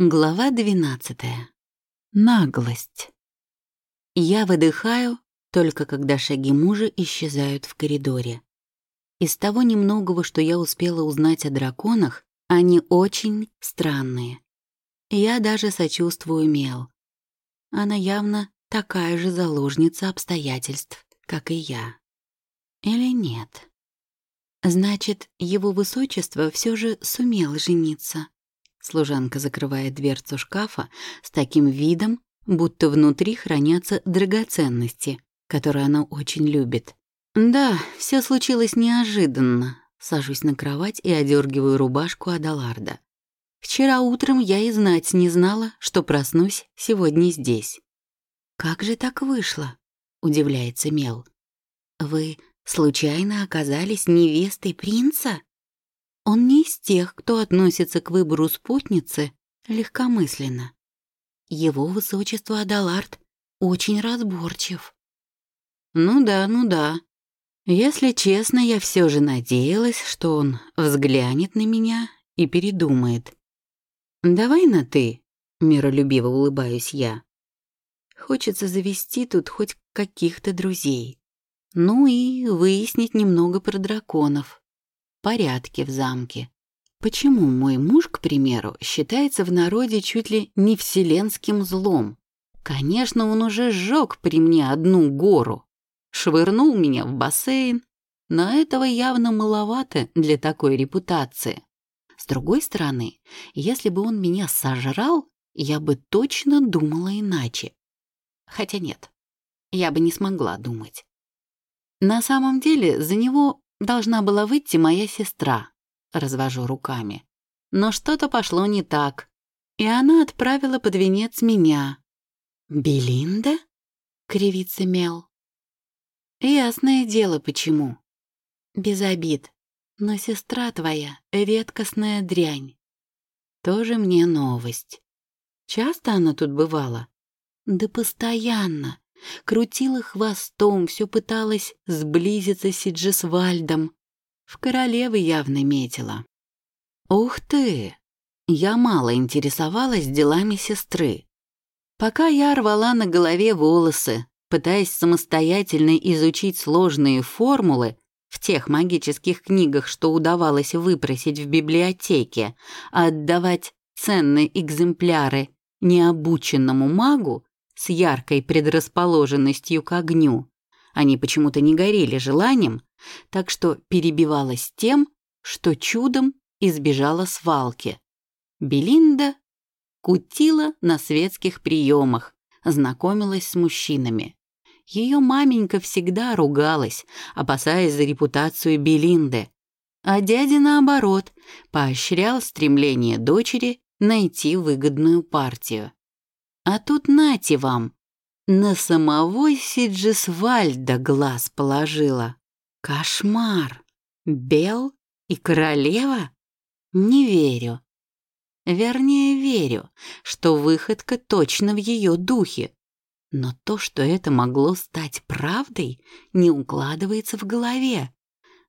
Глава двенадцатая. Наглость. Я выдыхаю, только когда шаги мужа исчезают в коридоре. Из того немногого, что я успела узнать о драконах, они очень странные. Я даже сочувствую Мел. Она явно такая же заложница обстоятельств, как и я. Или нет? Значит, его высочество все же сумел жениться. Служанка закрывает дверцу шкафа с таким видом, будто внутри хранятся драгоценности, которые она очень любит. Да, все случилось неожиданно. Сажусь на кровать и одергиваю рубашку Адаларда. Вчера утром я и знать не знала, что проснусь сегодня здесь. «Как же так вышло?» — удивляется Мел. «Вы случайно оказались невестой принца?» Он не из тех, кто относится к выбору спутницы легкомысленно. Его высочество Адалард очень разборчив. Ну да, ну да. Если честно, я все же надеялась, что он взглянет на меня и передумает. «Давай на «ты», — миролюбиво улыбаюсь я. Хочется завести тут хоть каких-то друзей. Ну и выяснить немного про драконов порядки в замке. Почему мой муж, к примеру, считается в народе чуть ли не вселенским злом? Конечно, он уже сжег при мне одну гору, швырнул меня в бассейн, но этого явно маловато для такой репутации. С другой стороны, если бы он меня сожрал, я бы точно думала иначе. Хотя нет, я бы не смогла думать. На самом деле, за него Должна была выйти моя сестра, развожу руками. Но что-то пошло не так, и она отправила под венец меня. «Белинда?» — кривится Мел. «Ясное дело, почему. Без обид. Но сестра твоя — редкостная дрянь. Тоже мне новость. Часто она тут бывала? Да постоянно крутила хвостом, все пыталась сблизиться с Сиджисвальдом. В королевы явно метила. Ух ты! Я мало интересовалась делами сестры. Пока я рвала на голове волосы, пытаясь самостоятельно изучить сложные формулы в тех магических книгах, что удавалось выпросить в библиотеке, а отдавать ценные экземпляры необученному магу, с яркой предрасположенностью к огню. Они почему-то не горели желанием, так что перебивалась тем, что чудом избежала свалки. Белинда кутила на светских приемах, знакомилась с мужчинами. Ее маменька всегда ругалась, опасаясь за репутацию Белинды, а дядя, наоборот, поощрял стремление дочери найти выгодную партию. А тут нате вам, на самого Сиджисвальда глаз положила. Кошмар! Бел и королева? Не верю. Вернее, верю, что выходка точно в ее духе. Но то, что это могло стать правдой, не укладывается в голове.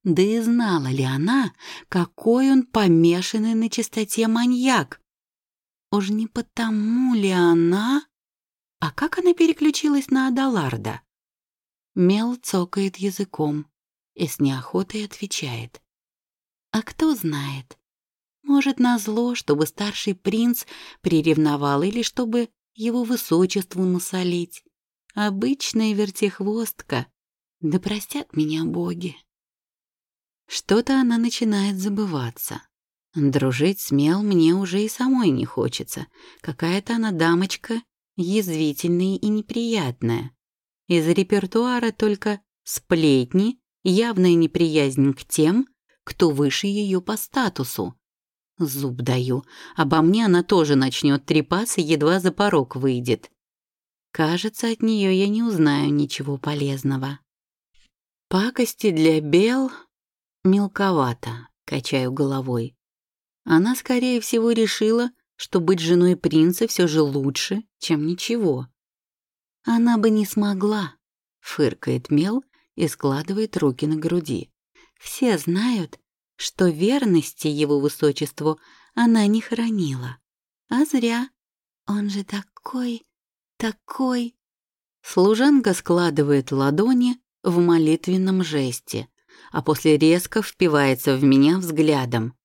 Да и знала ли она, какой он помешанный на чистоте маньяк? Уж не потому ли она... А как она переключилась на Адаларда? Мел цокает языком и с неохотой отвечает. А кто знает? Может, назло, чтобы старший принц приревновал или чтобы его высочеству насолить. Обычная вертихвостка. Да простят меня боги. Что-то она начинает забываться. Дружить смел мне уже и самой не хочется. Какая-то она дамочка язвительная и неприятная. Из репертуара только сплетни, явная неприязнь к тем, кто выше ее по статусу. Зуб даю, обо мне она тоже начнет трепаться, едва за порог выйдет. Кажется, от нее я не узнаю ничего полезного. Пакости для бел мелковато, качаю головой. Она, скорее всего, решила, что быть женой принца все же лучше, чем ничего. Она бы не смогла, фыркает Мел и складывает руки на груди. Все знают, что верности его высочеству она не хранила. А зря. Он же такой, такой... Служанка складывает ладони в молитвенном жесте, а после резко впивается в меня взглядом.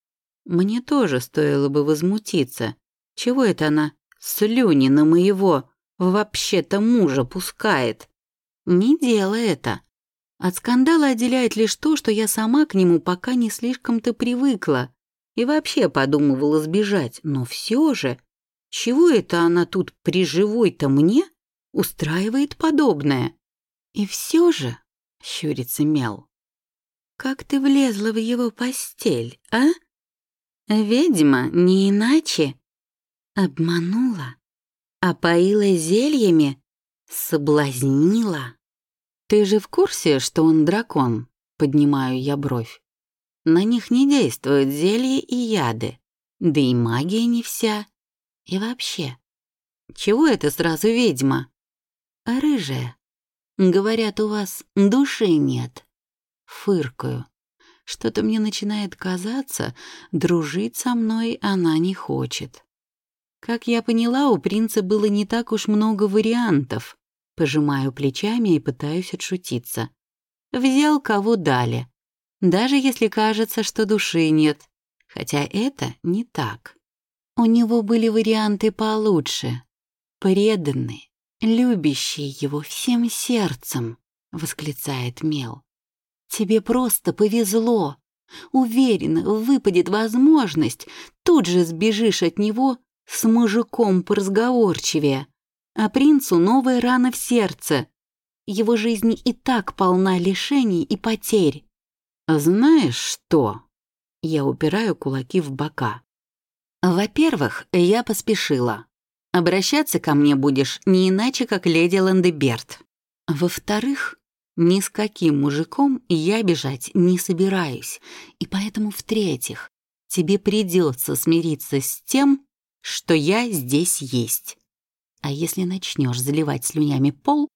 Мне тоже стоило бы возмутиться. Чего это она слюни на моего вообще-то мужа пускает? Не делай это. От скандала отделяет лишь то, что я сама к нему пока не слишком-то привыкла и вообще подумывала сбежать, но все же, чего это она тут при живой-то мне устраивает подобное? И все же, щурится Мел, как ты влезла в его постель, а? Ведьма, не иначе. Обманула, опоила зельями, соблазнила. Ты же в курсе, что он дракон? Поднимаю я бровь. На них не действуют зелья и яды, да и магия не вся. И вообще, чего это сразу ведьма? Рыжая. Говорят, у вас души нет. Фыркаю. Что-то мне начинает казаться, дружить со мной она не хочет. Как я поняла, у принца было не так уж много вариантов. Пожимаю плечами и пытаюсь отшутиться. Взял, кого дали даже если кажется, что души нет, хотя это не так. У него были варианты получше, преданные, любящие его всем сердцем, восклицает Мел. Тебе просто повезло. Уверена, выпадет возможность, тут же сбежишь от него с мужиком поразговорчивее. А принцу новая рана в сердце. Его жизнь и так полна лишений и потерь. «Знаешь что?» Я упираю кулаки в бока. «Во-первых, я поспешила. Обращаться ко мне будешь не иначе, как леди Ландеберт. Во-вторых, ни с каким мужиком я бежать не собираюсь. И поэтому, в-третьих, тебе придется смириться с тем, что я здесь есть. А если начнешь заливать слюнями пол,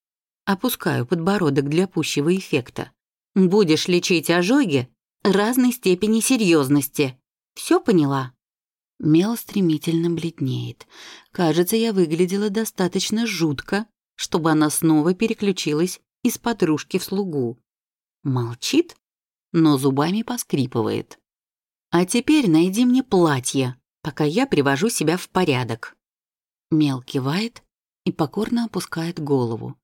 опускаю подбородок для пущего эффекта, Будешь лечить ожоги разной степени серьезности. Все поняла?» Мел стремительно бледнеет. Кажется, я выглядела достаточно жутко, чтобы она снова переключилась из подружки в слугу. Молчит, но зубами поскрипывает. «А теперь найди мне платье, пока я привожу себя в порядок». Мел кивает и покорно опускает голову.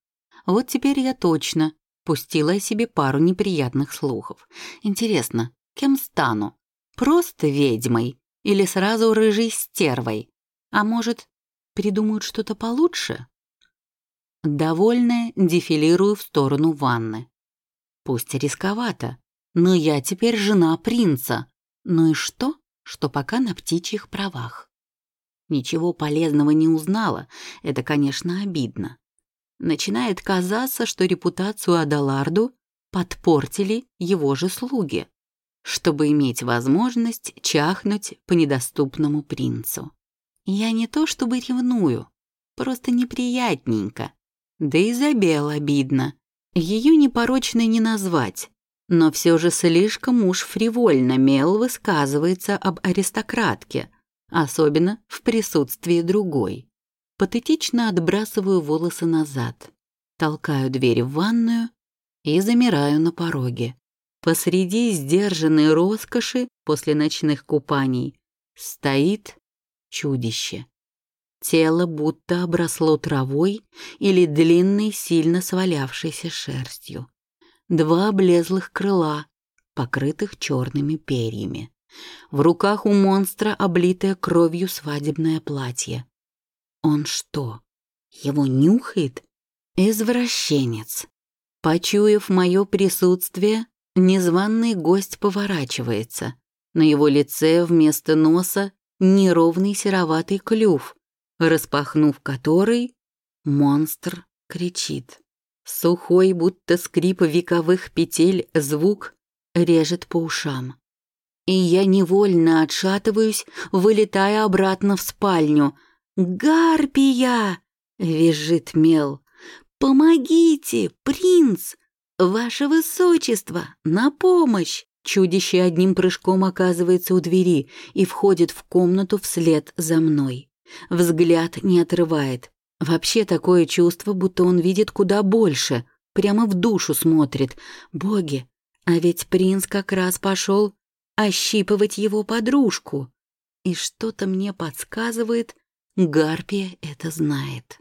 Вот теперь я точно Пустила себе пару неприятных слухов. Интересно, кем стану? Просто ведьмой или сразу рыжей стервой? А может, придумают что-то получше? Довольная, дефилирую в сторону ванны. Пусть рисковато, но я теперь жена принца. Ну и что, что пока на птичьих правах? Ничего полезного не узнала, это, конечно, обидно начинает казаться, что репутацию Адаларду подпортили его же слуги, чтобы иметь возможность чахнуть по недоступному принцу. Я не то чтобы ревную, просто неприятненько. Да и Забел обидно. Ее непорочной не назвать, но все же слишком уж фривольно Мел высказывается об аристократке, особенно в присутствии другой. Патетично отбрасываю волосы назад, толкаю дверь в ванную и замираю на пороге. Посреди сдержанной роскоши после ночных купаний стоит чудище. Тело будто обросло травой или длинной, сильно свалявшейся шерстью. Два облезлых крыла, покрытых черными перьями. В руках у монстра облитое кровью свадебное платье. Он что, его нюхает? Извращенец. Почуяв мое присутствие, незваный гость поворачивается. На его лице вместо носа неровный сероватый клюв, распахнув который, монстр кричит. Сухой, будто скрип вековых петель, звук режет по ушам. И я невольно отшатываюсь, вылетая обратно в спальню — «Гарпия!» — визжит Мел. «Помогите, принц! Ваше высочество, на помощь!» Чудище одним прыжком оказывается у двери и входит в комнату вслед за мной. Взгляд не отрывает. Вообще такое чувство, будто он видит куда больше, прямо в душу смотрит. Боги, а ведь принц как раз пошел ощипывать его подружку. И что-то мне подсказывает, Гарпия это знает.